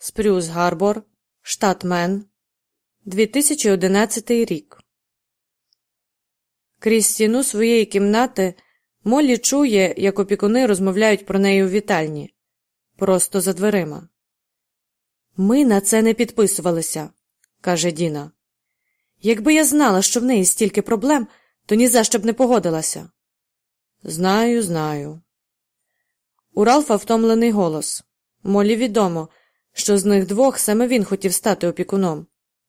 Спрюс Гарбор, штат Мен, 2011 рік. Крізь стіну своєї кімнати Моллі чує, як опікуни розмовляють про неї у вітальні, просто за дверима. Ми на це не підписувалися, каже Діна. Якби я знала, що в неї стільки проблем, то ні за що б не погодилася. Знаю, знаю. У Ралфа втомлений голос. Молі відомо, що з них двох саме він хотів стати опікуном.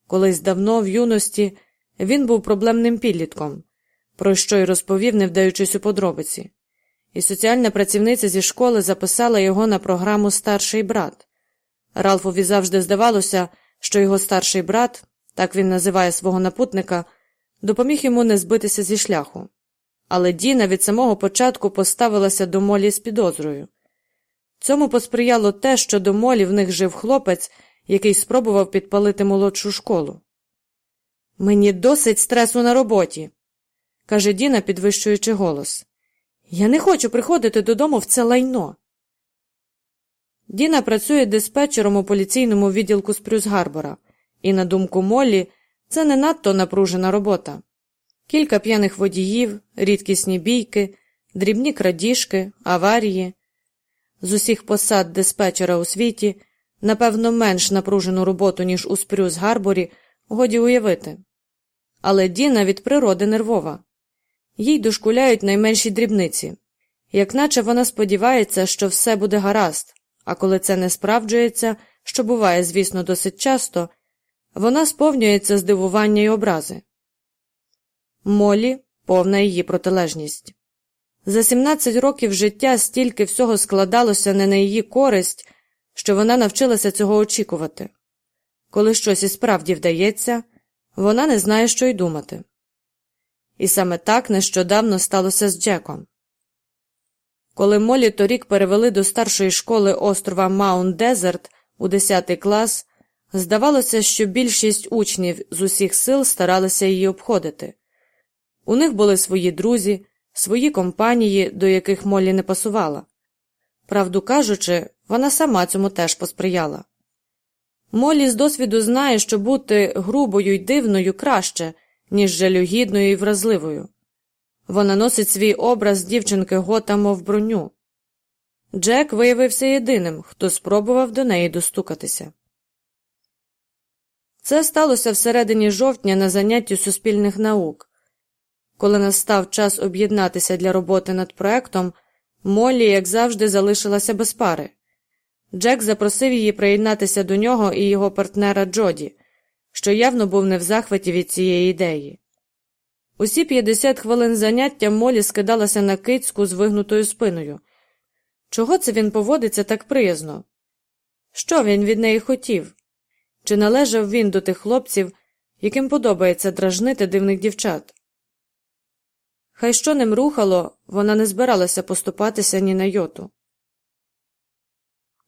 Колись давно, в юності, він був проблемним підлітком, про що й розповів, не вдаючись у подробиці, і соціальна працівниця зі школи записала його на програму Старший брат. Ралфові завжди здавалося, що його старший брат, так він називає свого напутника, допоміг йому не збитися зі шляху. Але Діна від самого початку поставилася до Молі з підозрою. Цьому посприяло те, що до Молі в них жив хлопець, який спробував підпалити молодшу школу. Мені досить стресу на роботі, каже Діна, підвищуючи голос. Я не хочу приходити додому в це лайно. Діна працює диспетчером у поліційному відділку Спрюс Гарбора, і, на думку Моллі, це не надто напружена робота. Кілька п'яних водіїв, рідкісні бійки, дрібні крадіжки, аварії. З усіх посад диспетчера у світі, напевно, менш напружену роботу, ніж у Спрюс Гарборі, годі уявити. Але Діна від природи нервова. Їй дошкуляють найменші дрібниці, як наче вона сподівається, що все буде гаразд, а коли це не справджується, що буває, звісно, досить часто, вона сповнюється здивування й образи. Молі повна її протилежність. За 17 років життя стільки всього складалося не на її користь, що вона навчилася цього очікувати. Коли щось і справді вдається, вона не знає, що й думати. І саме так нещодавно сталося з Джеком. Коли Молі торік перевели до старшої школи острова Маунт Дезерт у 10 клас, здавалося, що більшість учнів з усіх сил старалися її обходити. У них були свої друзі, свої компанії, до яких Молі не пасувала. Правду кажучи, вона сама цьому теж посприяла. Молі з досвіду знає, що бути грубою й дивною краще, ніж жалюгідною і вразливою. Вона носить свій образ дівчинки гота, мов броню. Джек виявився єдиним, хто спробував до неї достукатися. Це сталося всередині жовтня на занятті суспільних наук. Коли настав час об'єднатися для роботи над проектом, Моллі, як завжди, залишилася без пари. Джек запросив її приєднатися до нього і його партнера Джоді, що явно був не в захваті від цієї ідеї. Усі 50 хвилин заняття Молі скидалася на кицьку з вигнутою спиною. Чого це він поводиться так приязно? Що він від неї хотів? Чи належав він до тих хлопців, яким подобається дражнити дивних дівчат? Хай що ним рухало, вона не збиралася поступатися ні на йоту.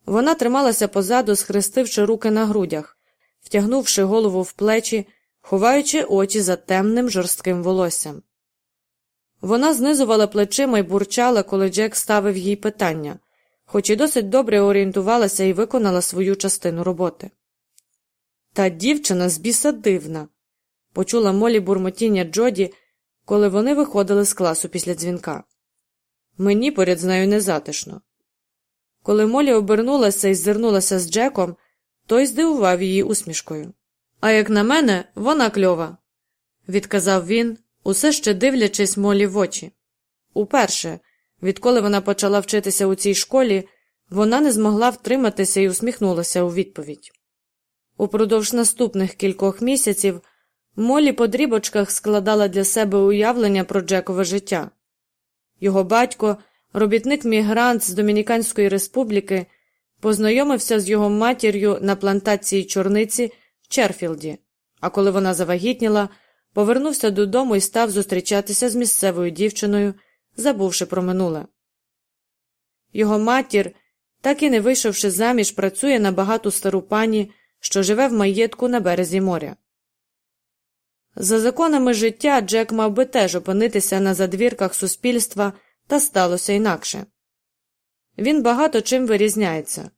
Вона трималася позаду, схрестивши руки на грудях, втягнувши голову в плечі, ховаючи очі за темним жорстким волоссям. Вона знизувала плечима й бурчала, коли Джек ставив їй питання, хоч і досить добре орієнтувалася і виконала свою частину роботи. Та дівчина з біса дивна, почула Молі бурмотіння Джоді, коли вони виходили з класу після дзвінка. Мені поряд з нею незатишно. Коли Молі обернулася і зирнулася з Джеком, той здивував її усмішкою. А як на мене, вона кльова, відказав він, усе ще дивлячись Молі в очі. Уперше, відколи вона почала вчитися у цій школі, вона не змогла втриматися і усміхнулася у відповідь. Упродовж наступних кількох місяців Молі по дрібочках складала для себе уявлення про Джекове життя. Його батько, робітник мігрант з Домініканської республіки, познайомився з його матір'ю на плантації чорниці в Черфілді, а коли вона завагітніла, повернувся додому і став зустрічатися з місцевою дівчиною, забувши про минуле. Його матір, так і не вийшовши заміж, працює на багату стару пані, що живе в маєтку на березі моря. За законами життя Джек мав би теж опинитися на задвірках суспільства, та сталося інакше. Він багато чим вирізняється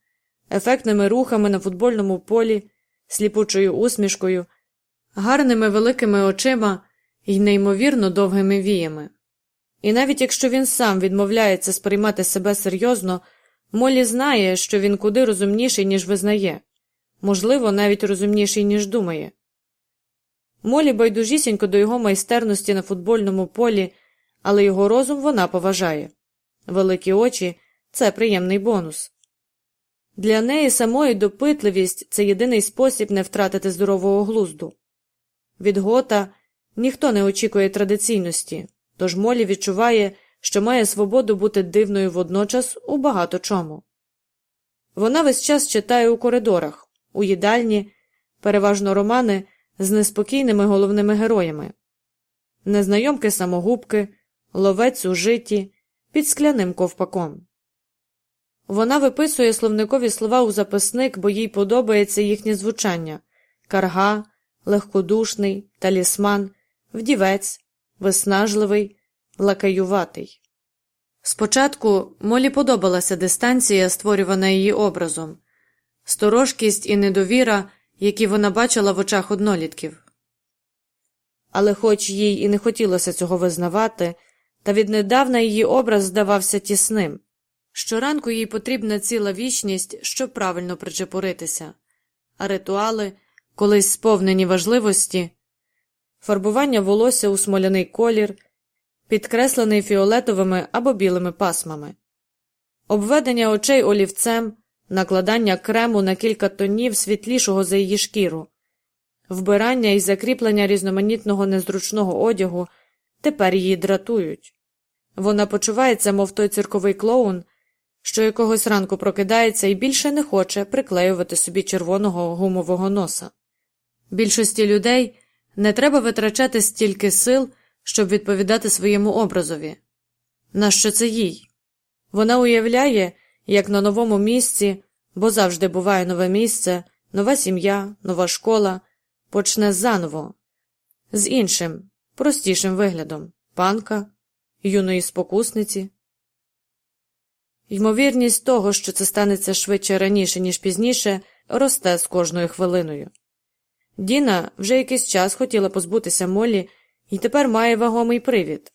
ефектними рухами на футбольному полі, сліпучою усмішкою, гарними великими очима і неймовірно довгими віями. І навіть якщо він сам відмовляється сприймати себе серйозно, Молі знає, що він куди розумніший, ніж визнає, можливо, навіть розумніший, ніж думає. Молі байдужісінько до його майстерності на футбольному полі, але його розум вона поважає великі очі це приємний бонус. Для неї самої допитливість це єдиний спосіб не втратити здорового глузду. Від гота ніхто не очікує традиційності, тож Молі відчуває, що має свободу бути дивною водночас у багато чому. Вона весь час читає у коридорах, у їдальні, переважно романи з неспокійними головними героями, незнайомки самогубки, ловець у житті, під скляним ковпаком. Вона виписує словникові слова у записник, бо їй подобається їхнє звучання карга, легкодушний, талісман, вдівець, виснажливий, лакаюватий. Спочатку Молі подобалася дистанція, створювана її образом, сторожкість і недовіра, які вона бачила в очах однолітків. Але, хоч їй і не хотілося цього визнавати, та віднедавна її образ здавався тісним. Щоранку їй потрібна ціла вічність, щоб правильно причепуритися, а ритуали, колись сповнені важливості, фарбування волосся у смоляний колір, підкреслений фіолетовими або білими пасмами, обведення очей олівцем, накладання крему на кілька тонів світлішого за її шкіру, вбирання і закріплення різноманітного незручного одягу тепер її дратують. Вона почувається, мов той цирковий клоун що якогось ранку прокидається і більше не хоче приклеювати собі червоного гумового носа. Більшості людей не треба витрачати стільки сил, щоб відповідати своєму образові. Нащо це їй? Вона уявляє, як на новому місці, бо завжди буває нове місце, нова сім'я, нова школа, почне заново, з іншим, простішим виглядом панка, юної спокусниці. Ймовірність того, що це станеться швидше раніше, ніж пізніше, росте з кожною хвилиною. Діна вже якийсь час хотіла позбутися Моллі і тепер має вагомий привід.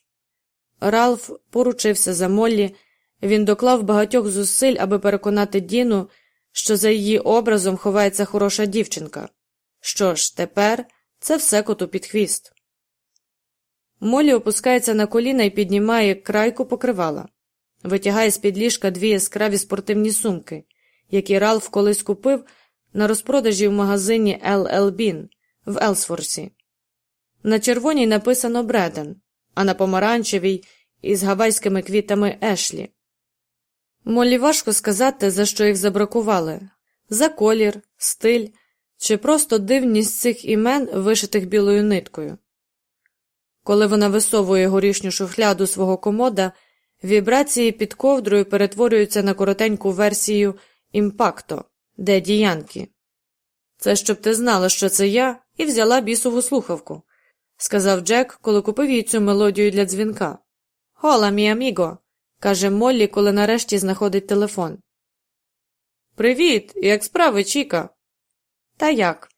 Ралф поручився за Моллі, він доклав багатьох зусиль, аби переконати Діну, що за її образом ховається хороша дівчинка. Що ж, тепер це все коту під хвіст. Моллі опускається на коліна і піднімає крайку покривала витягає з під ліжка дві яскраві спортивні сумки, які Ралф колись купив на розпродажі в магазині LL Bean в Елсфорсі. На червоній написано Бреден, а на помаранчевій із гавайськими квітами Ешлі. Молі важко сказати, за що їх забракували за колір, стиль чи просто дивність цих імен, вишитих білою ниткою. Коли вона висовує горішню шухляду свого комода, Вібрації під ковдрою перетворюються на коротеньку версію імпакто, де діянки. Це щоб ти знала, що це я, і взяла бісову слухавку, сказав Джек, коли купив їй цю мелодію для дзвінка. Хола, мій аміго, каже Моллі, коли нарешті знаходить телефон. Привіт, як справи, Чіка? Та як?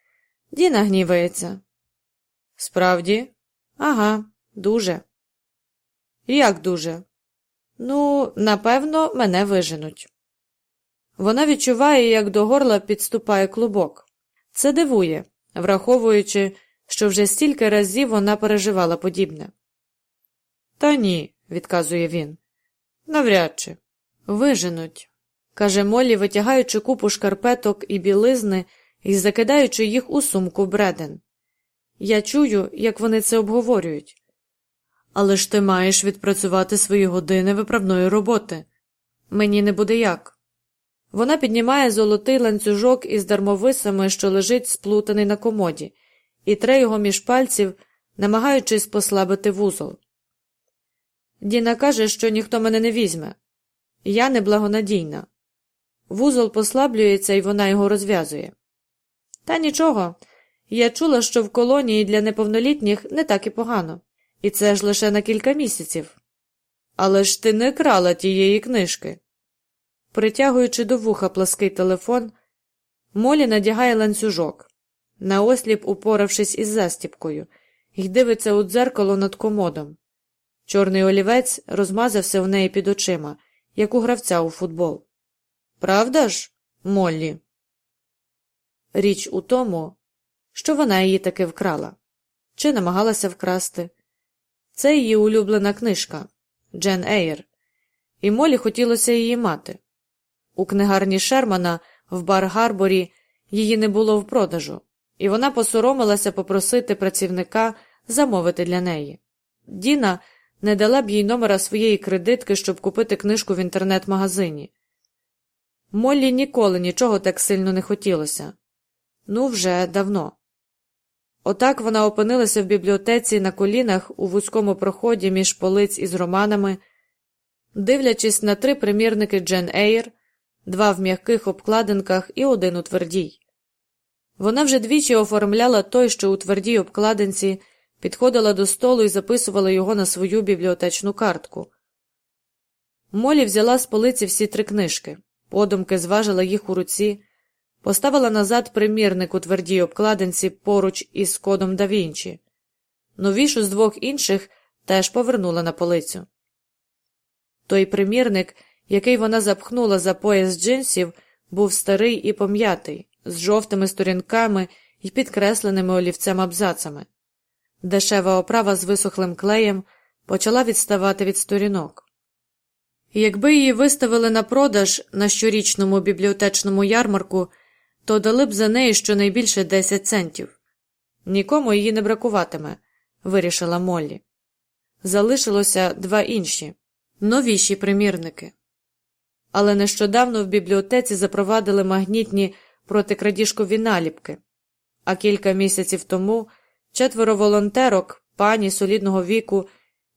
Діна гнівається. Справді? Ага, дуже. Як дуже? Ну, напевно, мене виженуть. Вона відчуває, як до горла підступає клубок. Це дивує, враховуючи, що вже стільки разів вона переживала подібне. Та ні, відказує він. Навряд чи. Виженуть, каже Молі, витягаючи купу шкарпеток і білизни і закидаючи їх у сумку Бреден. Я чую, як вони це обговорюють. Але ж ти маєш відпрацювати свої години виправної роботи. Мені не буде як. Вона піднімає золотий ланцюжок із дармовисами, що лежить сплутаний на комоді, і тре його між пальців, намагаючись послабити вузол. Діна каже, що ніхто мене не візьме. Я неблагонадійна. Вузол послаблюється, і вона його розв'язує. Та нічого. Я чула, що в колонії для неповнолітніх не так і погано. І це ж лише на кілька місяців. Але ж ти не крала тієї книжки. Притягуючи до вуха плаский телефон, Молі надягає ланцюжок, наосліп упоравшись із застіпкою, і дивиться у дзеркало над комодом. Чорний олівець розмазався в неї під очима, як у гравця у футбол. Правда ж, Моллі? Річ у тому, що вона її таки вкрала чи намагалася вкрасти. Це її улюблена книжка Джен Ейр, і Моллі хотілося її мати. У книгарні Шермана в Бар-Гарборі її не було в продажу, і вона посоромилася попросити працівника замовити для неї. Діна не дала б їй номера своєї кредитки, щоб купити книжку в інтернет-магазині. Моллі ніколи нічого так сильно не хотілося. Ну, вже давно. Отак вона опинилася в бібліотеці на колінах у вузькому проході між полиць із романами, дивлячись на три примірники Джен Ейр, два в м'яких обкладинках і один у твердій. Вона вже двічі оформляла той, що у твердій обкладинці, підходила до столу і записувала його на свою бібліотечну картку. Молі взяла з полиці всі три книжки, подумки зважила їх у руці, поставила назад примірник у твердій обкладинці поруч із кодом да Вінчі. Новішу з двох інших теж повернула на полицю. Той примірник, який вона запхнула за пояс джинсів, був старий і пом'ятий, з жовтими сторінками і підкресленими олівцем абзацами. Дешева оправа з висохлим клеєм почала відставати від сторінок. Якби її виставили на продаж на щорічному бібліотечному ярмарку, то дали б за неї щонайбільше 10 центів. Нікому її не бракуватиме, вирішила Моллі. Залишилося два інші новіші примірники. Але нещодавно в бібліотеці запровадили магнітні протикрадіжкові наліпки, а кілька місяців тому четверо волонтерок, пані солідного віку,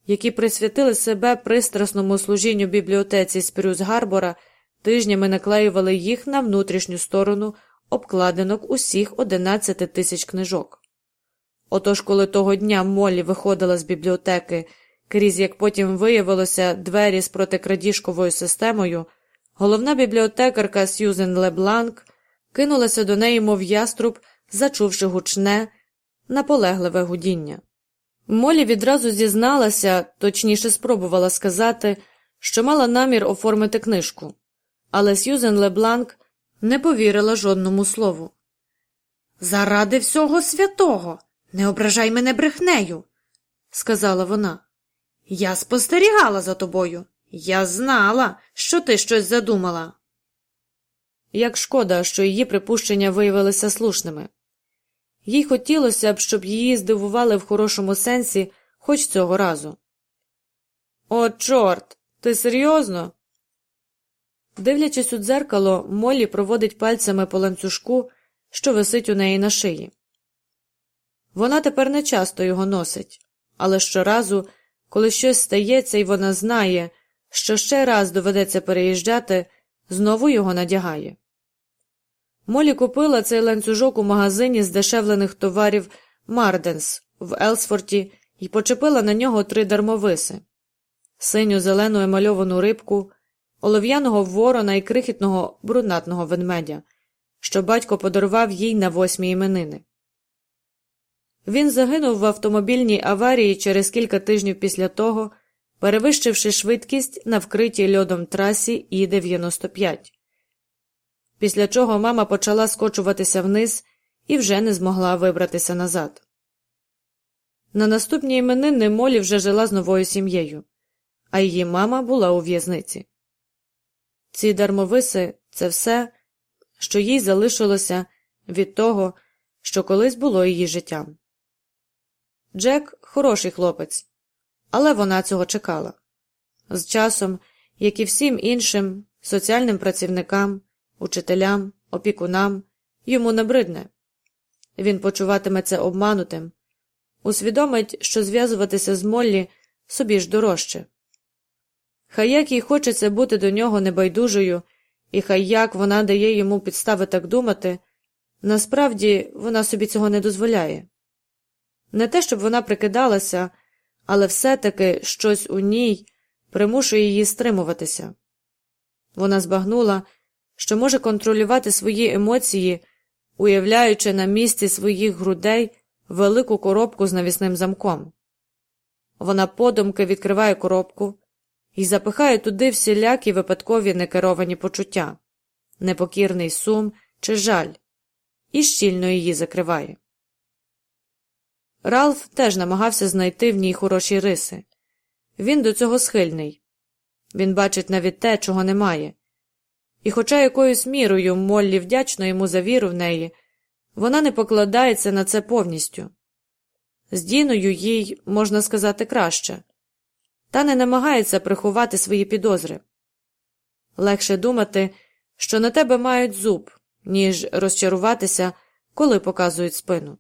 які присвятили себе пристрасному служінню бібліотеці Спрюс Гарбора, тижнями наклеювали їх на внутрішню сторону обкладинок усіх 11 тисяч книжок. Отож, коли того дня Моллі виходила з бібліотеки, крізь, як потім виявилося, двері з протикрадіжковою системою, головна бібліотекарка Сьюзен Лебланк кинулася до неї, мов яструб, зачувши гучне, наполегливе гудіння. Молі відразу зізналася, точніше спробувала сказати, що мала намір оформити книжку, але Сьюзен Лебланк не повірила жодному слову. Заради всього святого, не ображай мене брехнею, сказала вона. Я спостерігала за тобою. Я знала, що ти щось задумала. Як шкода, що її припущення виявилися слушними. Їй хотілося б, щоб її здивували в хорошому сенсі хоч цього разу. О, чорт, ти серйозно? Дивлячись у дзеркало, Моллі проводить пальцями по ланцюжку, що висить у неї на шиї. Вона тепер не часто його носить, але щоразу, коли щось стається і вона знає, що ще раз доведеться переїжджати, знову його надягає. Молі купила цей ланцюжок у магазині здешевлених товарів Марденс в Елсфорті і почепила на нього три дармовиси синю зелену емальовану рибку, олов'яного ворона і крихітного брунатного ведмедя, що батько подарував їй на восьмі іменини. Він загинув в автомобільній аварії через кілька тижнів після того, перевищивши швидкість на вкритій льодом трасі І 95 після чого мама почала скочуватися вниз і вже не змогла вибратися назад. На наступні іменини Молі вже жила з новою сім'єю, а її мама була у в'язниці. Ці дармовиси це все, що їй залишилося від того, що колись було її життям. Джек хороший хлопець, але вона цього чекала. З часом, як і всім іншим соціальним працівникам, учителям, опікунам йому набридне. Він почуватиметься обманутим, усвідомить, що зв'язуватися з Моллі собі ж дорожче. Хай як їй хочеться бути до нього небайдужою, і хай як вона дає йому підстави так думати, насправді вона собі цього не дозволяє. Не те, щоб вона прикидалася, але все таки щось у ній примушує її стримуватися. Вона збагнула, що може контролювати свої емоції, уявляючи на місці своїх грудей велику коробку з навісним замком. Вона подумки відкриває коробку і запихає туди всілякі випадкові некеровані почуття, непокірний сум чи жаль, і щільно її закриває. Ралф теж намагався знайти в ній хороші риси. Він до цього схильний. Він бачить навіть те, чого немає. І, хоча якоюсь мірою Моллі вдячна йому за віру в неї, вона не покладається на це повністю. З Діною їй, можна сказати, краще, та не намагається приховати свої підозри. Легше думати, що на тебе мають зуб, ніж розчаруватися, коли показують спину.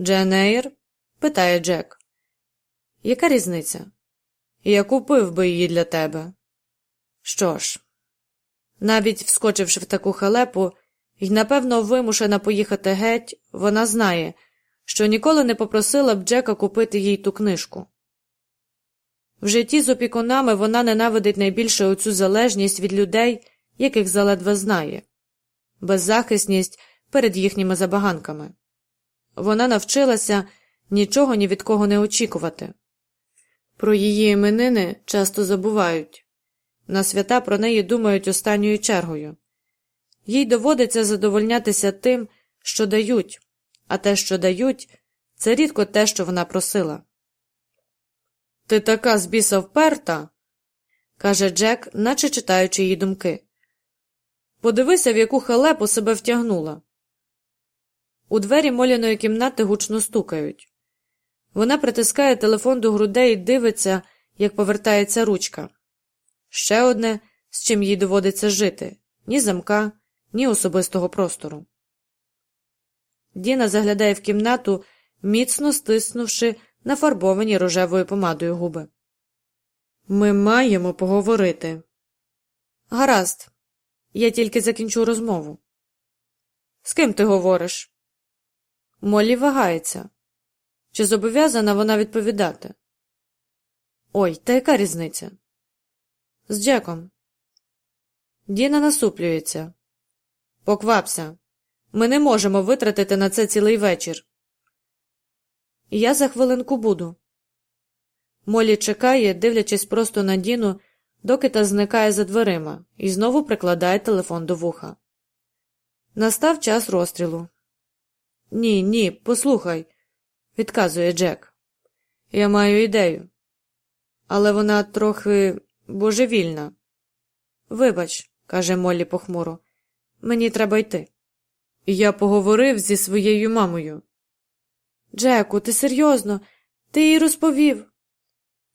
Дженейр? питає Джек. Яка різниця? Я купив би її для тебе. Що ж, навіть вскочивши в таку халепу і, напевно, вимушена поїхати геть, вона знає, що ніколи не попросила б Джека купити їй ту книжку. В житті з опікунами вона ненавидить найбільше оцю залежність від людей, яких заледве знає, беззахисність перед їхніми забаганками. Вона навчилася нічого ні від кого не очікувати. Про її іменини часто забувають на свята про неї думають останньою чергою. Їй доводиться задовольнятися тим, що дають, а те, що дають, це рідко те, що вона просила. Ти така збіса вперта, каже Джек, наче читаючи її думки. Подивися, в яку халепу себе втягнула. У двері моляної кімнати гучно стукають. Вона притискає телефон до грудей і дивиться, як повертається ручка. Ще одне, з чим їй доводиться жити ні замка, ні особистого простору. Діна заглядає в кімнату, міцно стиснувши нафарбовані рожевою помадою губи. Ми маємо поговорити. Гаразд, я тільки закінчу розмову. З ким ти говориш? Молі вагається. Чи зобов'язана вона відповідати? Ой, та яка різниця? З Джеком. Діна насуплюється. Поквапся. Ми не можемо витратити на це цілий вечір. Я за хвилинку буду. Молі чекає, дивлячись просто на Діну, доки та зникає за дверима, і знову прикладає телефон до вуха. Настав час розстрілу. Ні, ні, послухай, відказує Джек. Я маю ідею. Але вона трохи божевільна. Вибач, каже Моллі похмуро, мені треба йти. Я поговорив зі своєю мамою. Джеку, ти серйозно, ти їй розповів.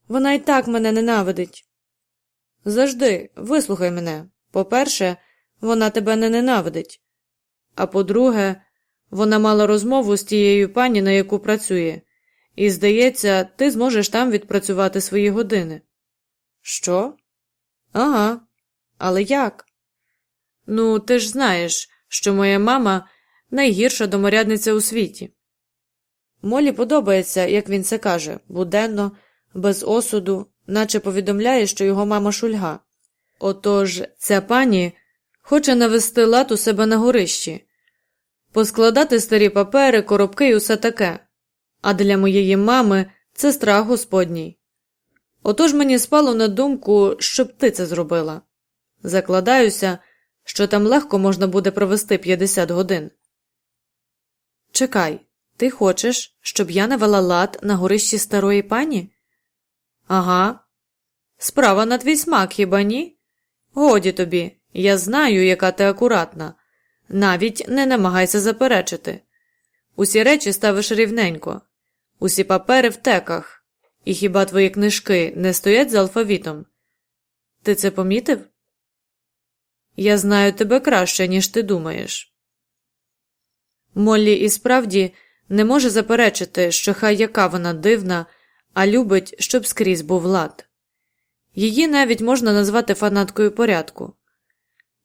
Вона і так мене ненавидить. Завжди, вислухай мене. По-перше, вона тебе не ненавидить. А по-друге, вона мала розмову з тією пані, на яку працює, і, здається, ти зможеш там відпрацювати свої години. Що? Ага. Але як? Ну, ти ж знаєш, що моя мама найгірша доморядниця у світі. Молі подобається, як він це каже, буденно, без осуду, наче повідомляє, що його мама шульга. Отож ця пані хоче навести лад у себе на горищі, поскладати старі папери, коробки і усе таке. А для моєї мами це страх господній. Отож мені спало на думку, щоб ти це зробила. Закладаюся, що там легко можна буде провести 50 годин. Чекай, ти хочеш, щоб я навела лад на горищі старої пані? Ага. Справа на твій смак, хіба ні? Годі тобі, я знаю, яка ти акуратна. Навіть не намагайся заперечити. Усі речі ставиш рівненько, усі папери в теках. І хіба твої книжки не стоять за алфавітом? Ти це помітив? Я знаю тебе краще, ніж ти думаєш. Моллі і справді не може заперечити, що хай яка вона дивна, а любить, щоб скрізь був лад. Її навіть можна назвати фанаткою порядку.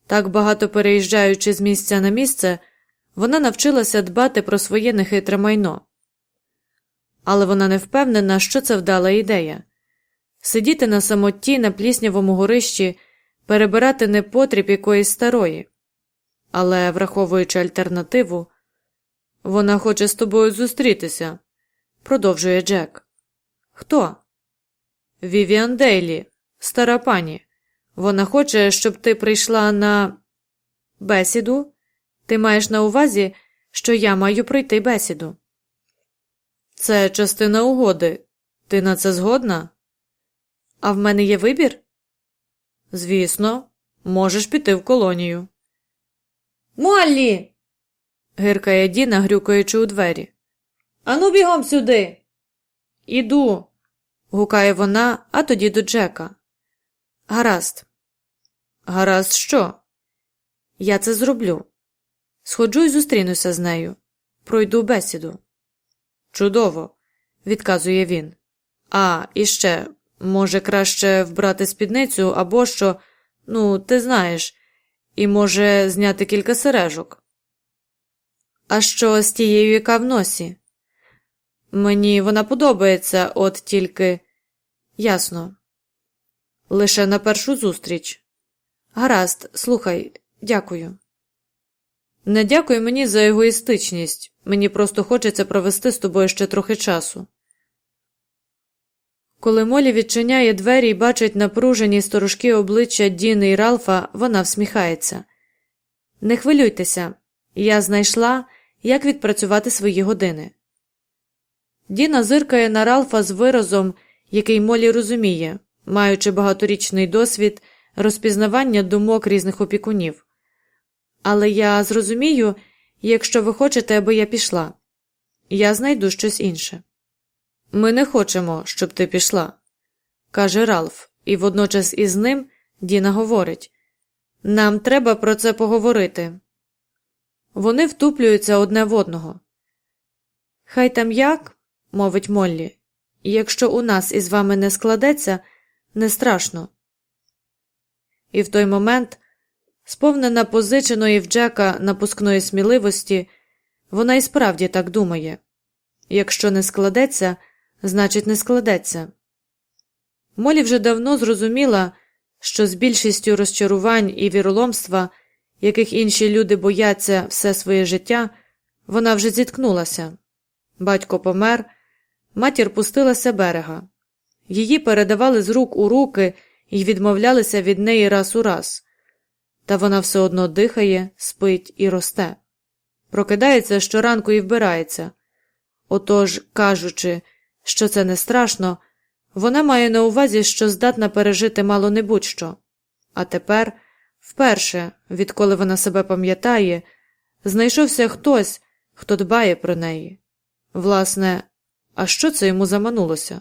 Так багато переїжджаючи з місця на місце, вона навчилася дбати про своє нехитре майно але вона не впевнена, що це вдала ідея сидіти на самоті на пліснявому горищі, перебирати непотріб якоїсь старої. Але, враховуючи альтернативу, вона хоче з тобою зустрітися, продовжує Джек. Хто? Вівіан Дейлі, стара пані. Вона хоче, щоб ти прийшла на бесіду. Ти маєш на увазі, що я маю прийти бесіду. Це частина угоди. Ти на це згодна? А в мене є вибір? Звісно, можеш піти в колонію. Моллі. гиркає Діна, грюкаючи у двері. Ану бігом сюди. Іду. гукає вона, а тоді до Джека. Гаразд. Гаразд, що? Я це зроблю. Сходжу і зустрінуся з нею. Пройду бесіду. Чудово, відказує він. А, і ще, може, краще вбрати спідницю або що, ну, ти знаєш, і може зняти кілька сережок. А що з тією, яка в носі? Мені вона подобається, от тільки ясно. Лише на першу зустріч. Гаразд, слухай, дякую. Не дякуй мені за егоїстичність. Мені просто хочеться провести з тобою ще трохи часу. Коли Молі відчиняє двері і бачить напружені сторожкі обличчя Діни і Ралфа, вона всміхається. Не хвилюйтеся, я знайшла, як відпрацювати свої години. Діна зиркає на Ралфа з виразом, який Молі розуміє, маючи багаторічний досвід розпізнавання думок різних опікунів. Але я зрозумію, якщо ви хочете, аби я пішла. Я знайду щось інше. Ми не хочемо, щоб ти пішла, каже Ралф, і водночас із ним Діна говорить Нам треба про це поговорити. Вони втуплюються одне в одного. Хай там як, мовить Моллі, якщо у нас із вами не складеться, не страшно. І в той момент, сповнена позиченої в Джека напускної сміливості, вона і справді так думає якщо не складеться, значить, не складеться. Молі вже давно зрозуміла, що з більшістю розчарувань і віроломства, яких інші люди бояться все своє життя, вона вже зіткнулася. Батько помер, матір пустилася берега. Її передавали з рук у руки і відмовлялися від неї раз у раз, та вона все одно дихає, спить і росте. Прокидається щоранку і вбирається. Отож, кажучи, що це не страшно, вона має на увазі, що здатна пережити мало не будь-що. А тепер, вперше, відколи вона себе пам'ятає, знайшовся хтось, хто дбає про неї. Власне, а що це йому заманулося?